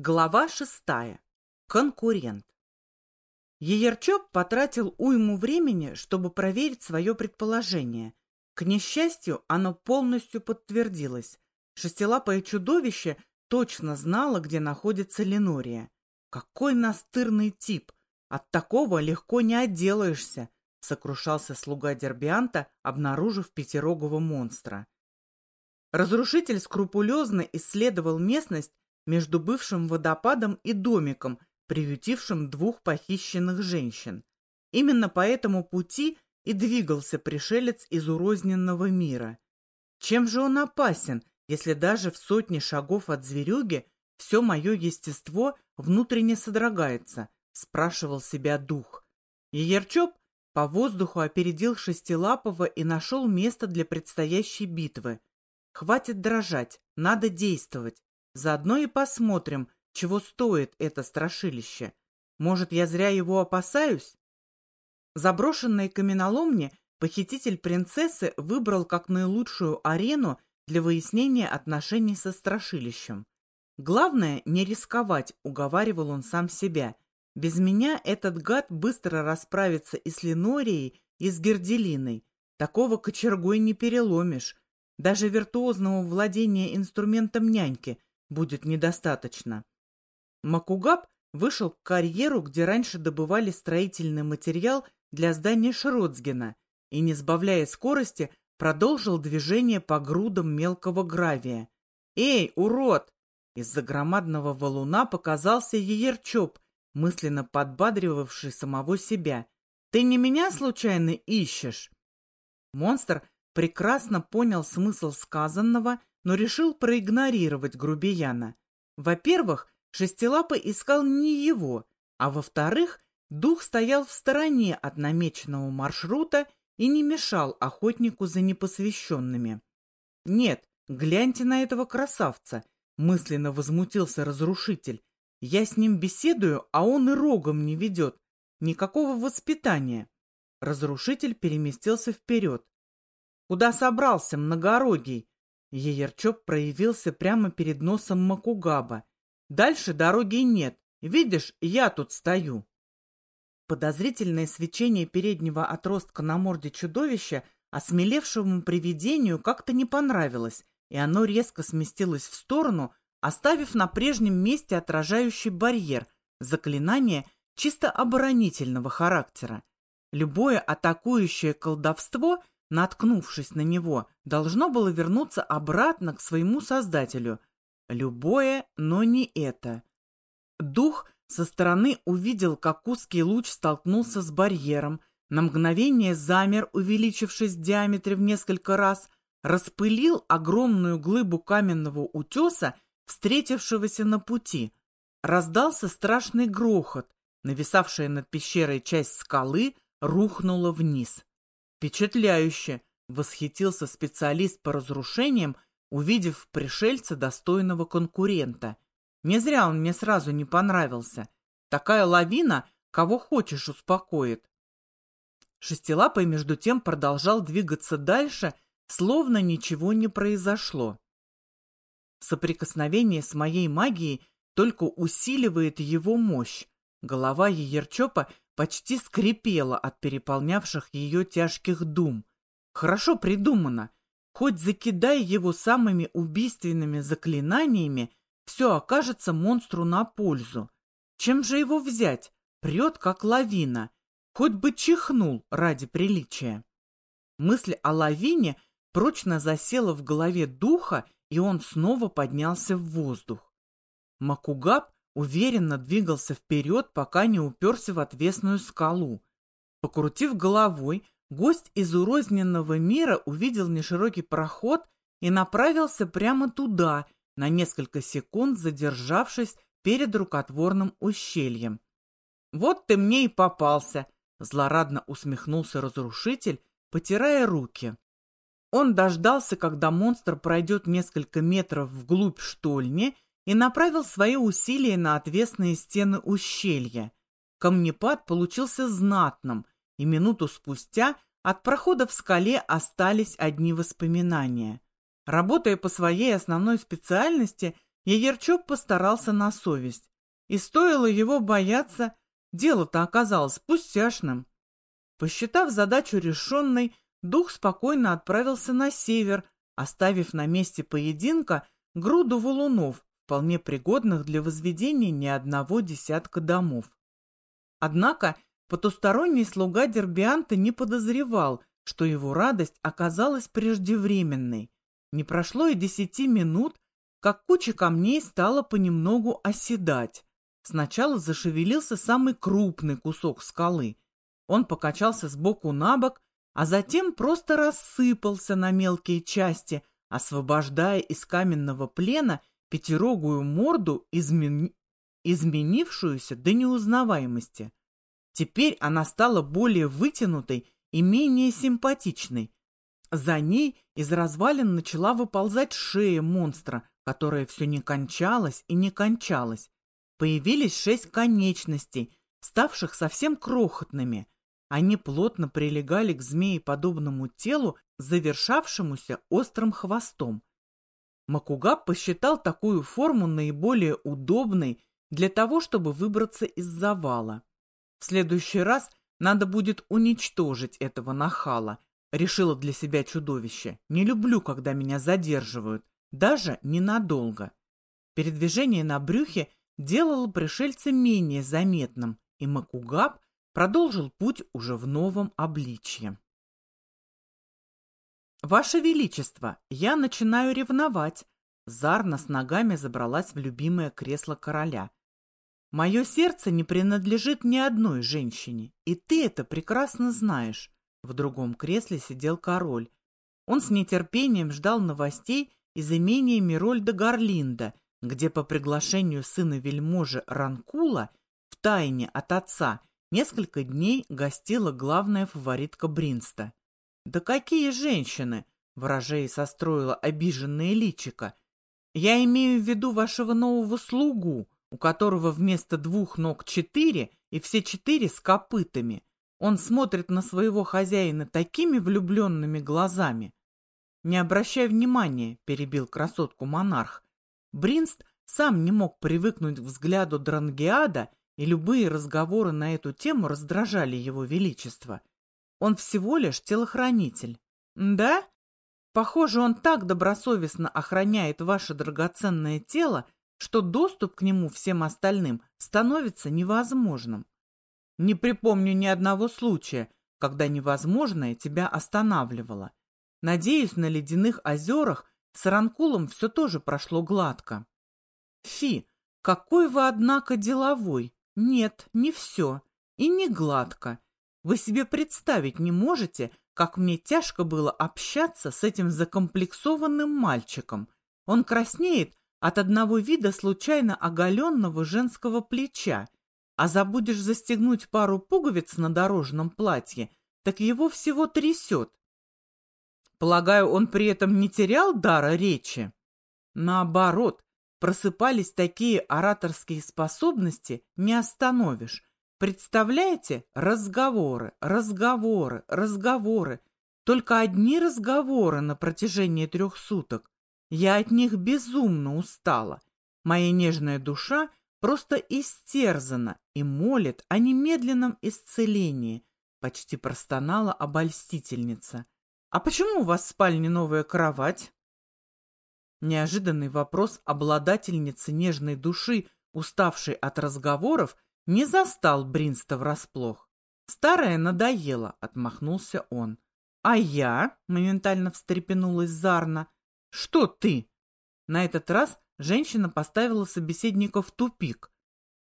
Глава шестая. Конкурент. Еерчоп потратил уйму времени, чтобы проверить свое предположение. К несчастью, оно полностью подтвердилось. Шестилапое чудовище точно знало, где находится Ленория. Какой настырный тип! От такого легко не отделаешься, сокрушался слуга Дербианта, обнаружив пятирогого монстра. Разрушитель скрупулезно исследовал местность между бывшим водопадом и домиком, приютившим двух похищенных женщин. Именно по этому пути и двигался пришелец из урозненного мира. Чем же он опасен, если даже в сотне шагов от зверюги все мое естество внутренне содрогается, спрашивал себя дух. Еерчоп по воздуху опередил Шестилапова и нашел место для предстоящей битвы. Хватит дрожать, надо действовать. Заодно и посмотрим, чего стоит это страшилище. Может, я зря его опасаюсь? Заброшенные каменоломни похититель принцессы выбрал как наилучшую арену для выяснения отношений со страшилищем. Главное, не рисковать, уговаривал он сам себя. Без меня этот гад быстро расправится и с Ленорией, и с Герделиной. Такого кочергой не переломишь. Даже виртуозного владения инструментом няньки будет недостаточно. Макугаб вышел к карьеру, где раньше добывали строительный материал для здания Шротсгена, и, не сбавляя скорости, продолжил движение по грудам мелкого гравия. «Эй, урод!» Из-за громадного валуна показался Еерчоп, мысленно подбадривавший самого себя. «Ты не меня случайно ищешь?» Монстр прекрасно понял смысл сказанного но решил проигнорировать грубияна. Во-первых, Шестилапый искал не его, а во-вторых, дух стоял в стороне от намеченного маршрута и не мешал охотнику за непосвященными. «Нет, гляньте на этого красавца!» — мысленно возмутился разрушитель. «Я с ним беседую, а он и рогом не ведет. Никакого воспитания». Разрушитель переместился вперед. «Куда собрался, многорогий?» Еерчоп проявился прямо перед носом Макугаба. «Дальше дороги нет. Видишь, я тут стою». Подозрительное свечение переднего отростка на морде чудовища осмелевшему привидению как-то не понравилось, и оно резко сместилось в сторону, оставив на прежнем месте отражающий барьер, заклинание чисто оборонительного характера. Любое атакующее колдовство — наткнувшись на него, должно было вернуться обратно к своему создателю. Любое, но не это. Дух со стороны увидел, как узкий луч столкнулся с барьером, на мгновение замер, увеличившись в диаметре в несколько раз, распылил огромную глыбу каменного утеса, встретившегося на пути. Раздался страшный грохот, нависавшая над пещерой часть скалы рухнула вниз. Впечатляюще! Восхитился специалист по разрушениям, увидев в пришельце достойного конкурента. Не зря он мне сразу не понравился. Такая лавина, кого хочешь, успокоит. Шестилапый, между тем, продолжал двигаться дальше, словно ничего не произошло. Соприкосновение с моей магией только усиливает его мощь. Голова Еерчопа почти скрипела от переполнявших ее тяжких дум. Хорошо придумано. Хоть закидай его самыми убийственными заклинаниями, все окажется монстру на пользу. Чем же его взять? Прет, как лавина. Хоть бы чихнул ради приличия. Мысль о лавине прочно засела в голове духа, и он снова поднялся в воздух. Макугаб уверенно двигался вперед, пока не уперся в отвесную скалу. Покрутив головой, гость из урозненного мира увидел неширокий проход и направился прямо туда, на несколько секунд задержавшись перед рукотворным ущельем. «Вот ты мне и попался!» — злорадно усмехнулся разрушитель, потирая руки. Он дождался, когда монстр пройдет несколько метров вглубь штольни и направил свои усилия на отвесные стены ущелья. Камнепад получился знатным, и минуту спустя от прохода в скале остались одни воспоминания. Работая по своей основной специальности, Егерчоп постарался на совесть. И стоило его бояться, дело-то оказалось пустяшным. Посчитав задачу решенной, дух спокойно отправился на север, оставив на месте поединка груду валунов, вполне пригодных для возведения ни одного десятка домов. Однако потусторонний слуга Дербианта не подозревал, что его радость оказалась преждевременной. Не прошло и десяти минут, как куча камней стала понемногу оседать. Сначала зашевелился самый крупный кусок скалы. Он покачался сбоку на бок, а затем просто рассыпался на мелкие части, освобождая из каменного плена пятирогую морду, измен... изменившуюся до неузнаваемости. Теперь она стала более вытянутой и менее симпатичной. За ней из развалин начала выползать шея монстра, которая все не кончалась и не кончалась. Появились шесть конечностей, ставших совсем крохотными. Они плотно прилегали к змееподобному телу, завершавшемуся острым хвостом. Макугаб посчитал такую форму наиболее удобной для того, чтобы выбраться из завала. В следующий раз надо будет уничтожить этого нахала, решила для себя чудовище. Не люблю, когда меня задерживают даже ненадолго. Передвижение на брюхе делало пришельца менее заметным, и Макугаб продолжил путь уже в новом обличье. «Ваше Величество, я начинаю ревновать!» Зарна с ногами забралась в любимое кресло короля. «Мое сердце не принадлежит ни одной женщине, и ты это прекрасно знаешь». В другом кресле сидел король. Он с нетерпением ждал новостей из имения Мирольда Гарлинда, где по приглашению сына вельможи Ранкула в тайне от отца несколько дней гостила главная фаворитка Бринста. «Да какие женщины!» — ворожей состроила обиженное личико. «Я имею в виду вашего нового слугу, у которого вместо двух ног четыре и все четыре с копытами. Он смотрит на своего хозяина такими влюбленными глазами, «Не обращай внимания», — перебил красотку монарх. Бринст сам не мог привыкнуть к взгляду Дрангиада, и любые разговоры на эту тему раздражали его величество. Он всего лишь телохранитель. «Да? Похоже, он так добросовестно охраняет ваше драгоценное тело, что доступ к нему всем остальным становится невозможным. Не припомню ни одного случая, когда невозможное тебя останавливало. Надеюсь, на ледяных озерах с Ранкулом все тоже прошло гладко. Фи, какой вы, однако, деловой. Нет, не все. И не гладко. Вы себе представить не можете, как мне тяжко было общаться с этим закомплексованным мальчиком. Он краснеет от одного вида случайно оголенного женского плеча, а забудешь застегнуть пару пуговиц на дорожном платье, так его всего трясет. Полагаю, он при этом не терял дара речи? Наоборот, просыпались такие ораторские способности, не остановишь. Представляете? Разговоры, разговоры, разговоры. Только одни разговоры на протяжении трех суток. Я от них безумно устала. Моя нежная душа просто истерзана и молит о немедленном исцелении, почти простонала обольстительница. «А почему у вас в спальне новая кровать?» Неожиданный вопрос обладательницы нежной души, уставшей от разговоров, не застал Бринста врасплох. «Старая надоела», — отмахнулся он. «А я?» — моментально встрепенулась Зарна. «Что ты?» На этот раз женщина поставила собеседника в тупик.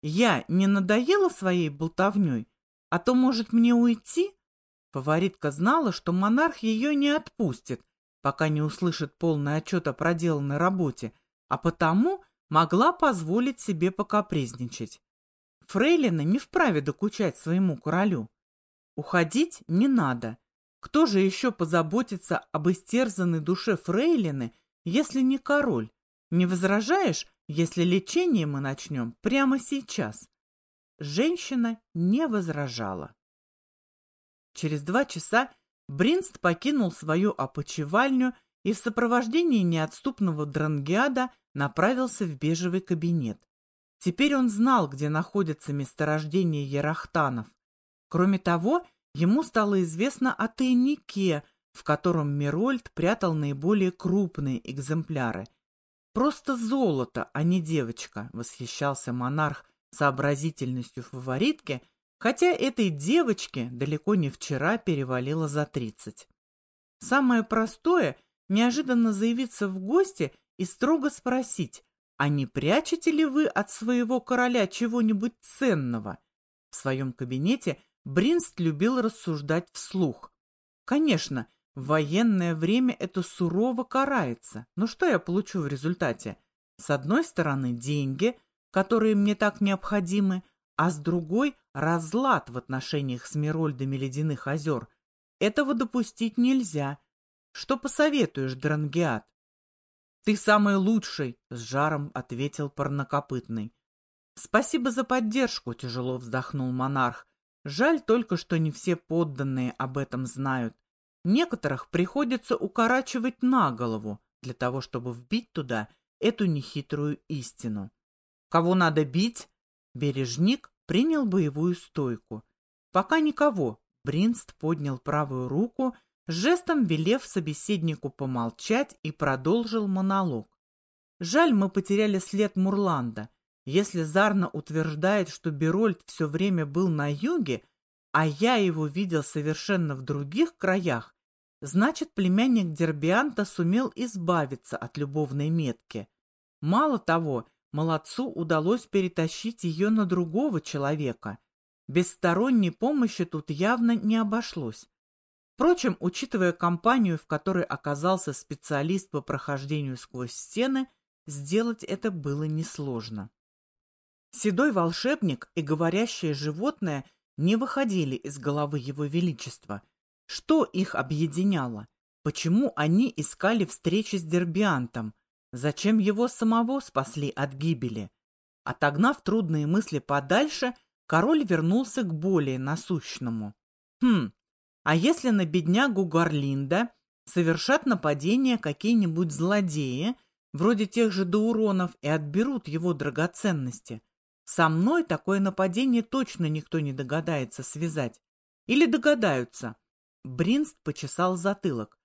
«Я не надоела своей болтовней? А то, может, мне уйти?» Фаворитка знала, что монарх ее не отпустит, пока не услышит полный отчет о проделанной работе, а потому могла позволить себе покапризничать. Фрейлина не вправе докучать своему королю. Уходить не надо. Кто же еще позаботится об истерзанной душе Фрейлины, если не король? Не возражаешь, если лечение мы начнем прямо сейчас? Женщина не возражала. Через два часа Бринст покинул свою опочивальню и в сопровождении неотступного Дрангиада направился в бежевый кабинет. Теперь он знал, где находится месторождение Ярахтанов. Кроме того, ему стало известно о тайнике, в котором Мирольд прятал наиболее крупные экземпляры. «Просто золото, а не девочка», — восхищался монарх сообразительностью фаворитки, хотя этой девочке далеко не вчера перевалило за тридцать. Самое простое — неожиданно заявиться в гости и строго спросить, а не прячете ли вы от своего короля чего-нибудь ценного? В своем кабинете Бринст любил рассуждать вслух. Конечно, в военное время это сурово карается. Но что я получу в результате? С одной стороны, деньги, которые мне так необходимы, а с другой – разлад в отношениях с Мирольдами Ледяных озер. Этого допустить нельзя. Что посоветуешь, Дрангиат? «Ты самый лучший!» — с жаром ответил парнокопытный. «Спасибо за поддержку!» — тяжело вздохнул монарх. «Жаль только, что не все подданные об этом знают. Некоторых приходится укорачивать на голову для того, чтобы вбить туда эту нехитрую истину. Кого надо бить? Бережник принял боевую стойку. Пока никого. Бринст поднял правую руку, жестом велев собеседнику помолчать и продолжил монолог. Жаль, мы потеряли след Мурланда. Если Зарна утверждает, что Берольд все время был на юге, а я его видел совершенно в других краях, Значит, племянник Дербианта сумел избавиться от любовной метки. Мало того, молодцу удалось перетащить ее на другого человека. Без сторонней помощи тут явно не обошлось. Впрочем, учитывая компанию, в которой оказался специалист по прохождению сквозь стены, сделать это было несложно. Седой волшебник и говорящее животное не выходили из головы его величества – что их объединяло? Почему они искали встречи с Дербиантом? Зачем его самого спасли от гибели? Отогнав трудные мысли подальше, король вернулся к более насущному. Хм, а если на беднягу Гарлинда совершат нападение какие-нибудь злодеи, вроде тех же Дауронов, и отберут его драгоценности? Со мной такое нападение точно никто не догадается связать. Или догадаются, Бринст почесал затылок.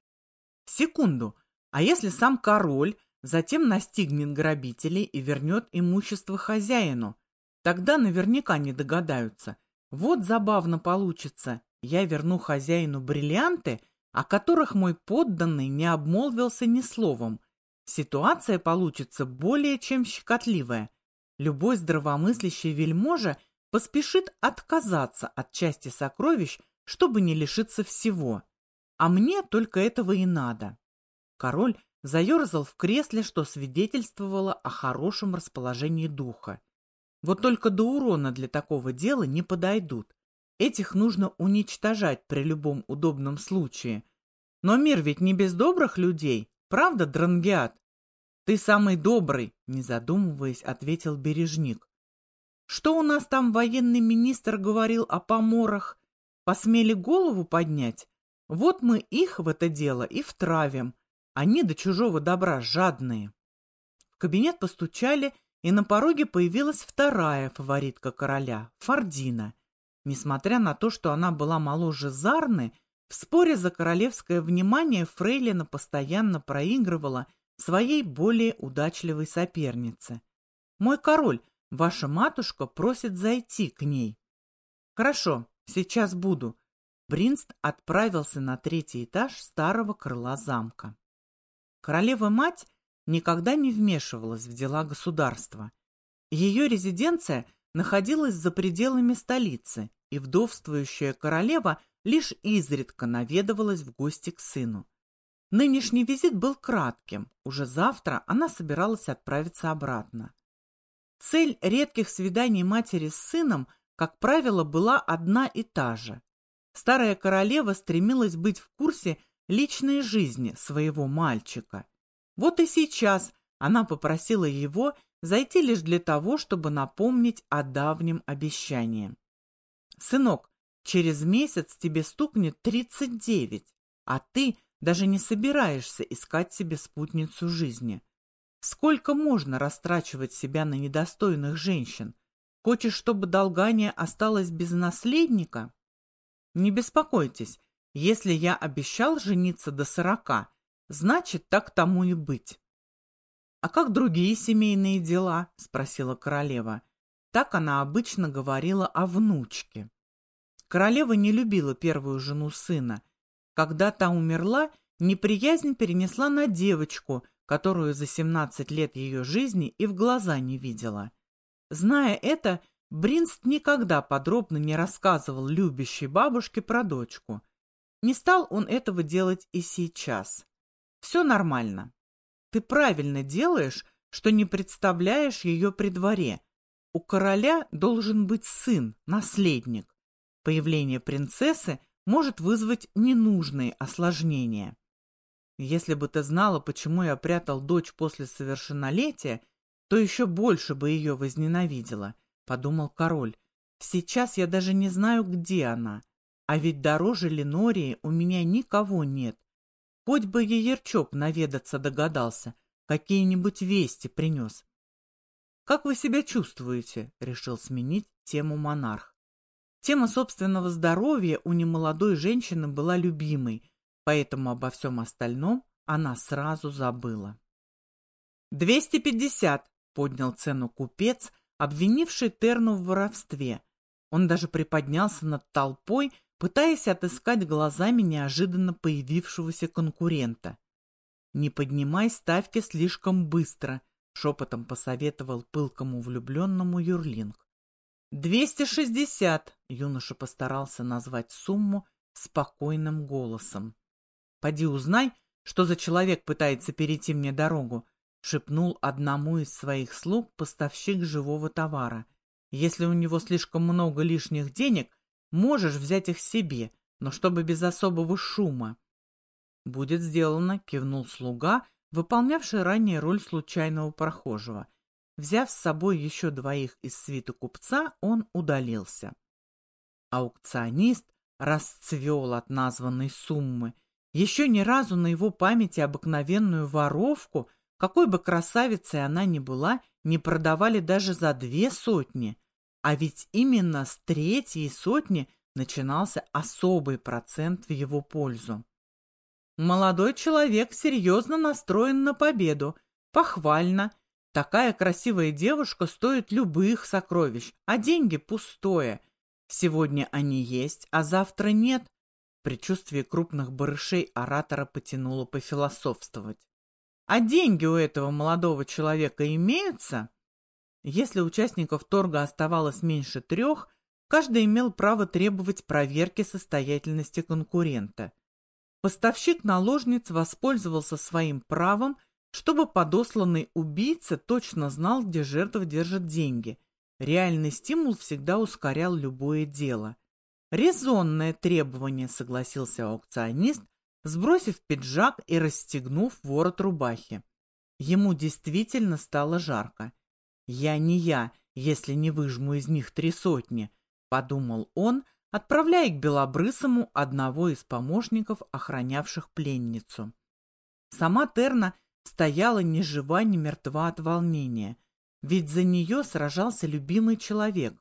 Секунду, а если сам король затем настигнет грабителей и вернет имущество хозяину? Тогда наверняка не догадаются. Вот забавно получится. Я верну хозяину бриллианты, о которых мой подданный не обмолвился ни словом. Ситуация получится более чем щекотливая. Любой здравомыслящий вельможа поспешит отказаться от части сокровищ, чтобы не лишиться всего. А мне только этого и надо. Король заерзал в кресле, что свидетельствовало о хорошем расположении духа. Вот только до урона для такого дела не подойдут. Этих нужно уничтожать при любом удобном случае. Но мир ведь не без добрых людей, правда, Дрангиат? Ты самый добрый, не задумываясь, ответил бережник. Что у нас там военный министр говорил о поморах? Посмели голову поднять? Вот мы их в это дело и втравим. Они до чужого добра жадные. В кабинет постучали, и на пороге появилась вторая фаворитка короля, Фардина. Несмотря на то, что она была моложе Зарны, в споре за королевское внимание Фрейлина постоянно проигрывала своей более удачливой сопернице. «Мой король, ваша матушка просит зайти к ней». «Хорошо, Сейчас буду. Бринст отправился на третий этаж старого крыла замка. Королева-мать никогда не вмешивалась в дела государства. Ее резиденция находилась за пределами столицы, и вдовствующая королева лишь изредка наведывалась в гости к сыну. Нынешний визит был кратким, уже завтра она собиралась отправиться обратно. Цель редких свиданий матери с сыном – как правило, была одна и та же. Старая королева стремилась быть в курсе личной жизни своего мальчика. Вот и сейчас она попросила его зайти лишь для того, чтобы напомнить о давнем обещании. «Сынок, через месяц тебе стукнет тридцать девять, а ты даже не собираешься искать себе спутницу жизни. Сколько можно растрачивать себя на недостойных женщин? Хочешь, чтобы Долгания осталась без наследника? Не беспокойтесь, если я обещал жениться до сорока, значит, так тому и быть. — А как другие семейные дела? — спросила королева. Так она обычно говорила о внучке. Королева не любила первую жену сына. Когда та умерла, неприязнь перенесла на девочку, которую за 17 лет ее жизни и в глаза не видела. Зная это, Бринст никогда подробно не рассказывал любящей бабушке про дочку. Не стал он этого делать и сейчас. Все нормально. Ты правильно делаешь, что не представляешь ее при дворе. У короля должен быть сын, наследник. Появление принцессы может вызвать ненужные осложнения. Если бы ты знала, почему я прятал дочь после совершеннолетия, то еще больше бы ее возненавидела, — подумал король. Сейчас я даже не знаю, где она. А ведь дороже Ленории у меня никого нет. Хоть бы Еерчоп наведаться догадался, какие-нибудь вести принес. «Как вы себя чувствуете?» — решил сменить тему монарх. Тема собственного здоровья у немолодой женщины была любимой, поэтому обо всем остальном она сразу забыла. «Двести пятьдесят!» — поднял цену купец, обвинивший Терну в воровстве. Он даже приподнялся над толпой, пытаясь отыскать глазами неожиданно появившегося конкурента. «Не поднимай ставки слишком быстро», — шепотом посоветовал пылкому влюбленному Юрлинг. «Двести шестьдесят!» — юноша постарался назвать сумму спокойным голосом. Поди узнай, что за человек пытается перейти мне дорогу, шепнул одному из своих слуг поставщик живого товара. Если у него слишком много лишних денег, можешь взять их себе, но чтобы без особого шума. Будет сделано, кивнул слуга, выполнявший ранее роль случайного прохожего. Взяв с собой еще двоих из свиты купца, он удалился. Аукционист расцвел от названной суммы еще ни разу на его памяти обыкновенную воровку, какой бы красавицей она ни была, не продавали даже за две сотни. А ведь именно с третьей сотни начинался особый процент в его пользу. Молодой человек серьезно настроен на победу. Похвально. Такая красивая девушка стоит любых сокровищ, а деньги пустое. Сегодня они есть, а завтра нет. Предчувствие крупных барышей оратора потянуло пофилософствовать. А деньги у этого молодого человека имеются? Если участников торга оставалось меньше трех, каждый имел право требовать проверки состоятельности конкурента. Поставщик наложниц воспользовался своим правом, чтобы подосланный убийца точно знал, где жертва держит деньги. Реальный стимул всегда ускорял любое дело. Резонное требование, согласился аукционист, сбросив пиджак и расстегнув ворот рубахи. Ему действительно стало жарко. «Я не я, если не выжму из них три сотни», — подумал он, отправляя к Белобрысому одного из помощников, охранявших пленницу. Сама Терна стояла ни жива, ни мертва от волнения, ведь за нее сражался любимый человек,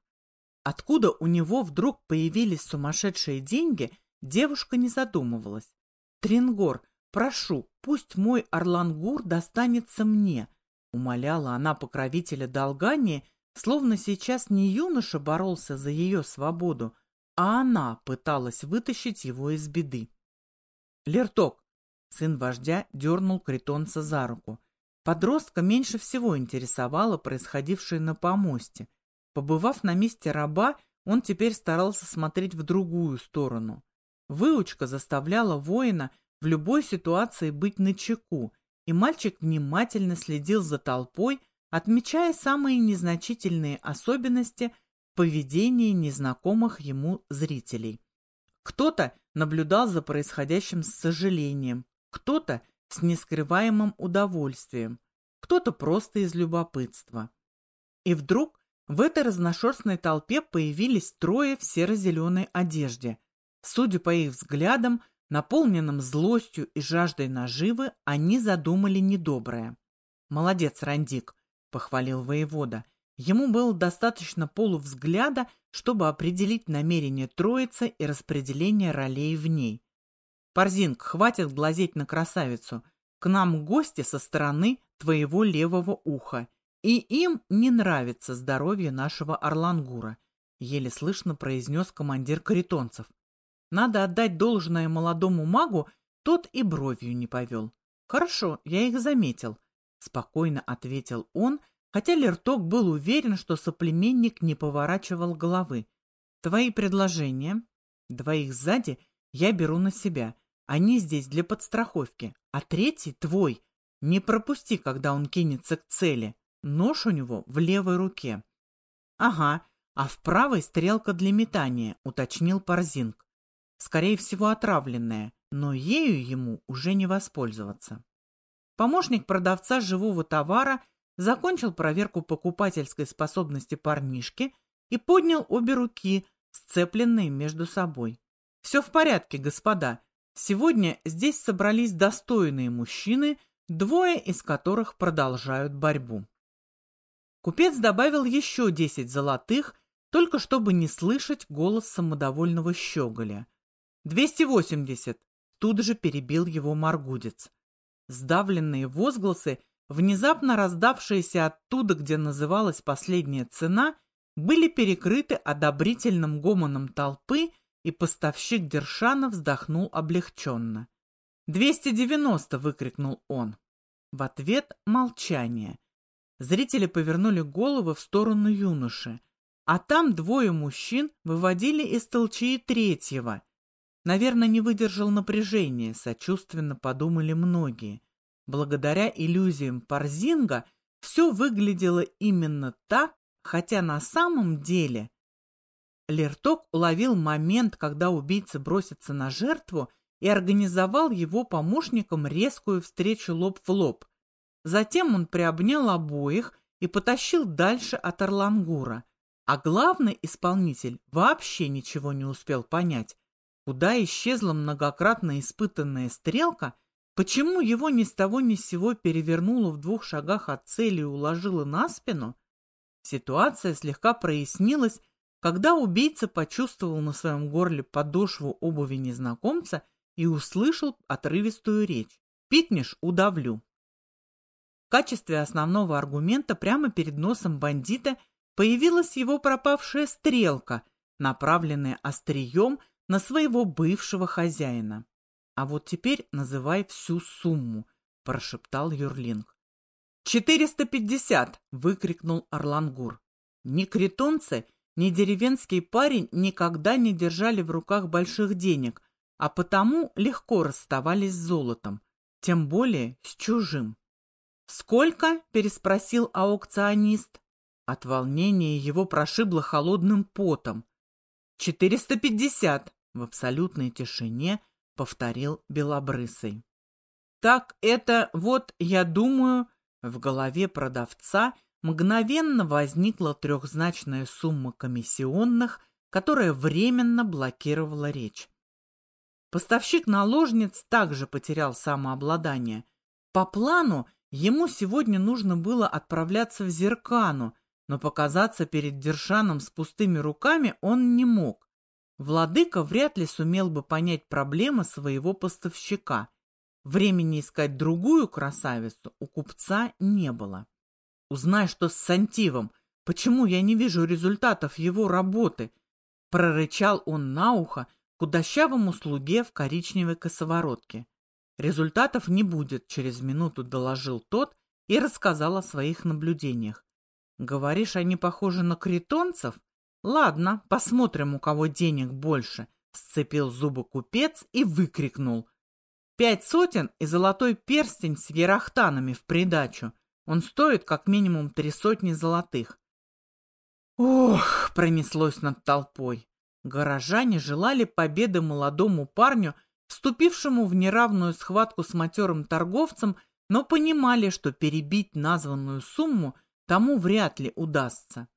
Откуда у него вдруг появились сумасшедшие деньги, девушка не задумывалась. «Трингор, прошу, пусть мой Орлангур достанется мне», — умоляла она покровителя Долгани, словно сейчас не юноша боролся за ее свободу, а она пыталась вытащить его из беды. «Лерток!» — сын вождя дернул критонца за руку. Подростка меньше всего интересовало происходившее на помосте — Побывав на месте раба, он теперь старался смотреть в другую сторону. Выучка заставляла воина в любой ситуации быть начеку, и мальчик внимательно следил за толпой, отмечая самые незначительные особенности поведения незнакомых ему зрителей. Кто-то наблюдал за происходящим с сожалением, кто-то с нескрываемым удовольствием, кто-то просто из любопытства. И вдруг в этой разношерстной толпе появились трое в серо-зеленой одежде. Судя по их взглядам, наполненным злостью и жаждой наживы, они задумали недоброе. Молодец, Рандик, похвалил воевода. Ему было достаточно полувзгляда, чтобы определить намерение троицы и распределение ролей в ней. Парзинг, хватит глазеть на красавицу. К нам гости со стороны твоего левого уха, и им не нравится здоровье нашего Орлангура, еле слышно произнес командир каритонцев. Надо отдать должное молодому магу, тот и бровью не повел. Хорошо, я их заметил, спокойно ответил он, хотя Лерток был уверен, что соплеменник не поворачивал головы. Твои предложения, двоих сзади, я беру на себя. Они здесь для подстраховки. А третий твой. Не пропусти, когда он кинется к цели. Нож у него в левой руке. Ага, а в правой стрелка для метания, уточнил Парзинг. Скорее всего, отравленная, но ею ему уже не воспользоваться. Помощник продавца живого товара закончил проверку покупательской способности парнишки и поднял обе руки, сцепленные между собой. «Все в порядке, господа. Сегодня здесь собрались достойные мужчины, двое из которых продолжают борьбу». Купец добавил еще десять золотых, только чтобы не слышать голос самодовольного щеголя. «Двести восемьдесят!» — тут же перебил его Маргудец. Сдавленные возгласы, внезапно раздавшиеся оттуда, где называлась последняя цена, были перекрыты одобрительным гомоном толпы, и поставщик Дершана вздохнул облегченно. «Двести девяносто!» — выкрикнул он. В ответ молчание. Зрители повернули головы в сторону юноши, а там двое мужчин выводили из толчии третьего. Наверное, не выдержал напряжения, сочувственно подумали многие. Благодаря иллюзиям Парзинга все выглядело именно так, хотя на самом деле... Лерток уловил момент, когда убийца бросится на жертву и организовал его помощникам резкую встречу лоб в лоб. Затем он приобнял обоих и потащил дальше от Орлангура. А главный исполнитель вообще ничего не успел понять. Куда исчезла многократно испытанная стрелка, почему его ни с того ни с сего перевернуло в двух шагах от цели и уложило на спину? Ситуация слегка прояснилась, когда убийца почувствовал на своем горле подошву обуви незнакомца и услышал отрывистую речь. «Пикнешь – удавлю». В качестве основного аргумента прямо перед носом бандита появилась его пропавшая стрелка, направленная острием на своего бывшего хозяина. А вот теперь называй всю сумму, прошептал Юрлинг. «Четыреста пятьдесят!» — выкрикнул Орлангур. Ни кретонцы, ни деревенский парень никогда не держали в руках больших денег, а потому легко расставались с золотом, тем более с чужим. «Сколько?» — переспросил аукционист. От волнения его прошибло холодным потом. «Четыреста пятьдесят!» В абсолютной тишине повторил Белобрысый. Так это вот, я думаю, в голове продавца мгновенно возникла трехзначная сумма комиссионных, которая временно блокировала речь. Поставщик наложниц также потерял самообладание. По плану ему сегодня нужно было отправляться в Зеркану, но показаться перед Дершаном с пустыми руками он не мог. Владыка вряд ли сумел бы понять проблемы своего поставщика. Времени искать другую красавицу у купца не было. Узнай, что с Сантивом, почему я не вижу результатов его работы, прорычал он на ухо худощавому слуге в коричневой косоворотке. Результатов не будет, через минуту доложил тот и рассказал о своих наблюдениях. Говоришь, они похожи на критонцев? «Ладно, посмотрим, у кого денег больше», — сцепил зубы купец и выкрикнул. «Пять сотен и золотой перстень с ерахтанами в придачу. Он стоит как минимум три сотни золотых». «Ох!» — пронеслось над толпой. Горожане желали победы молодому парню, вступившему в неравную схватку с матерым торговцем, но понимали, что перебить названную сумму тому вряд ли удастся.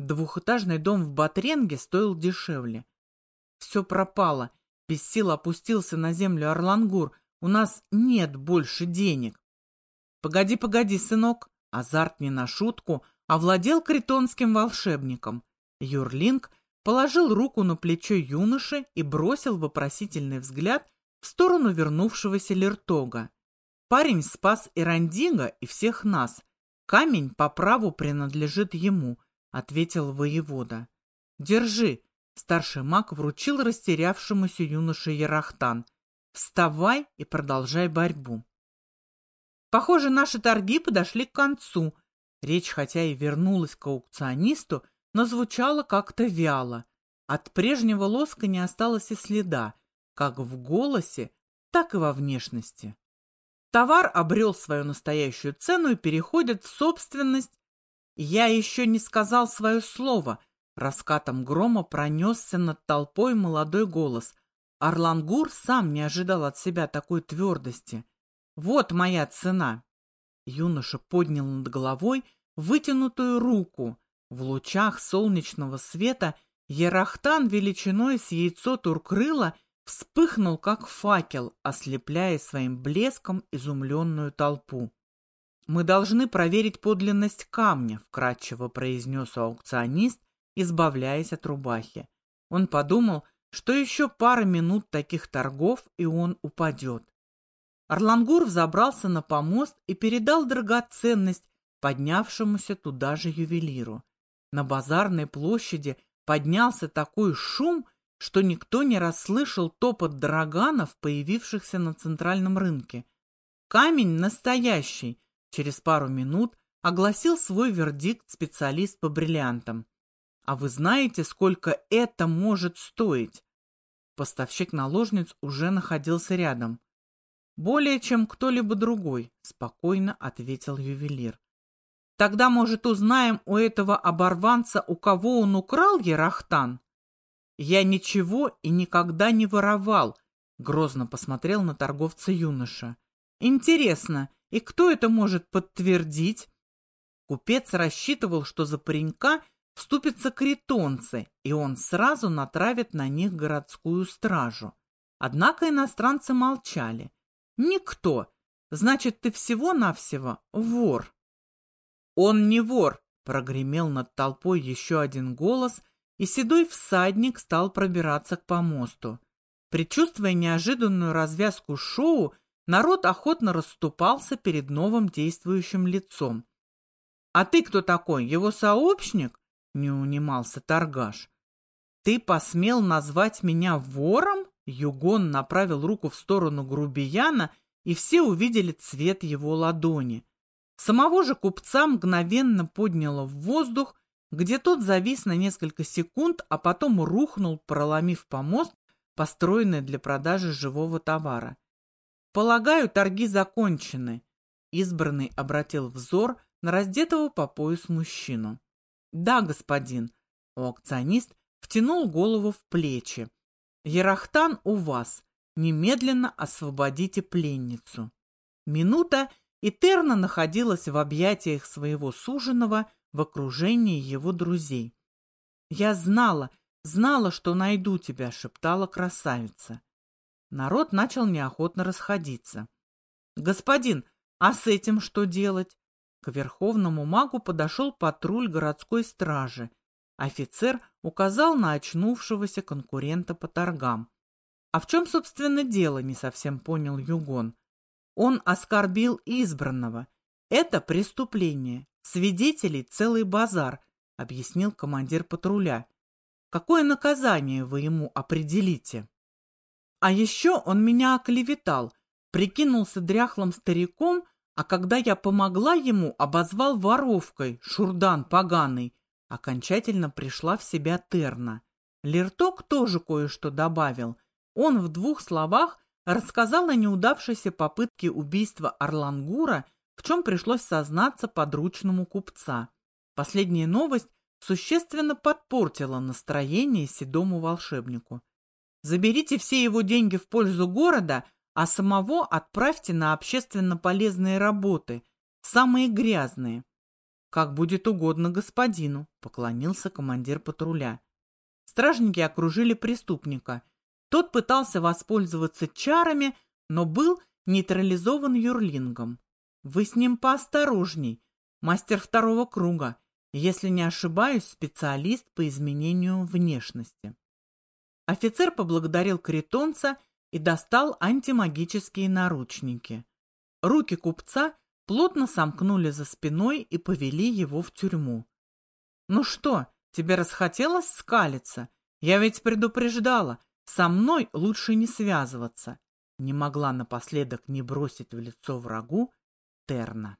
Двухэтажный дом в Батренге стоил дешевле. Все пропало. Без сил опустился на землю Орлангур. У нас нет больше денег. Погоди, погоди, сынок. Азарт не на шутку овладел критонским волшебником. Юрлинг положил руку на плечо юноши и бросил вопросительный взгляд в сторону вернувшегося Лертога. Парень спас Ирандига и всех нас. Камень по праву принадлежит ему, ответил воевода. Держи. Старший маг вручил растерявшемуся юноше Ярахтан. Вставай и продолжай борьбу. Похоже, наши торги подошли к концу. Речь хотя и вернулась к аукционисту, но звучала как-то вяло. От прежнего лоска не осталось и следа, как в голосе, так и во внешности. Товар обрел свою настоящую цену и переходит в собственность. Я еще не сказал свое слово. Раскатом грома пронесся над толпой молодой голос. Орлангур сам не ожидал от себя такой твердости. «Вот моя цена!» Юноша поднял над головой вытянутую руку. В лучах солнечного света Ерахтан величиной с яйцо туркрыла вспыхнул, как факел, ослепляя своим блеском изумленную толпу. «Мы должны проверить подлинность камня», — вкратчиво произнес аукционист, избавляясь от рубахи. Он подумал, что еще пара минут таких торгов, и он упадет. Орлангур взобрался на помост и передал драгоценность поднявшемуся туда же ювелиру. На базарной площади поднялся такой шум, что никто не расслышал топот драганов, появившихся на центральном рынке. Камень настоящий, через пару минут огласил свой вердикт специалист по бриллиантам. А вы знаете, сколько это может стоить? Поставщик наложниц уже находился рядом. Более чем кто-либо другой, спокойно ответил ювелир. Тогда, может, узнаем у этого оборванца, у кого он украл Ерахтан? «Я ничего и никогда не воровал», — грозно посмотрел на торговца юноша. «Интересно, и кто это может подтвердить?» Купец рассчитывал, что за паренька вступятся критонцы, и он сразу натравит на них городскую стражу. Однако иностранцы молчали. «Никто. Значит, ты всего-навсего вор». «Он не вор», — прогремел над толпой еще один голос, и седой всадник стал пробираться к помосту. Предчувствуя неожиданную развязку шоу, народ охотно расступался перед новым действующим лицом. «А ты кто такой? Его сообщник?» — не унимался торгаш. «Ты посмел назвать меня вором?» Югон направил руку в сторону грубияна, и все увидели цвет его ладони. Самого же купца мгновенно подняло в воздух, где тот завис на несколько секунд, а потом рухнул, проломив помост, построенный для продажи живого товара. «Полагаю, торги закончены», — избранный обратил взор на раздетого по пояс мужчину. «Да, господин», — аукционист втянул голову в плечи. «Ерахтан у вас. Немедленно освободите пленницу». Минута, и Терна находилась в объятиях своего суженого, в окружении его друзей. «Я знала, знала, что найду тебя», — шептала красавица. Народ начал неохотно расходиться. «Господин, а с этим что делать?» К верховному магу подошел патруль городской стражи. Офицер указал на очнувшегося конкурента по торгам. «А в чем, собственно, дело?» — не совсем понял Югон. «Он оскорбил избранного. Это преступление. Свидетелей целый базар, объяснил командир патруля. Какое наказание вы ему определите? А еще он меня оклеветал, прикинулся дряхлым стариком, а когда я помогла ему, обозвал воровкой, шурдан поганый. Окончательно пришла в себя Терна. Лерток тоже кое-что добавил. Он в двух словах рассказал о неудавшейся попытке убийства Орлангура в чем пришлось сознаться подручному купца. Последняя новость существенно подпортила настроение седому волшебнику. Заберите все его деньги в пользу города, а самого отправьте на общественно полезные работы, самые грязные. Как будет угодно господину, поклонился командир патруля. Стражники окружили преступника. Тот пытался воспользоваться чарами, но был нейтрализован юрлингом. Вы с ним поосторожней. Мастер второго круга. Если не ошибаюсь, специалист по изменению внешности. Офицер поблагодарил критонца и достал антимагические наручники. Руки купца плотно сомкнули за спиной и повели его в тюрьму. «Ну что, тебе расхотелось скалиться? Я ведь предупреждала, со мной лучше не связываться». Не могла напоследок не бросить в лицо врагу Терна.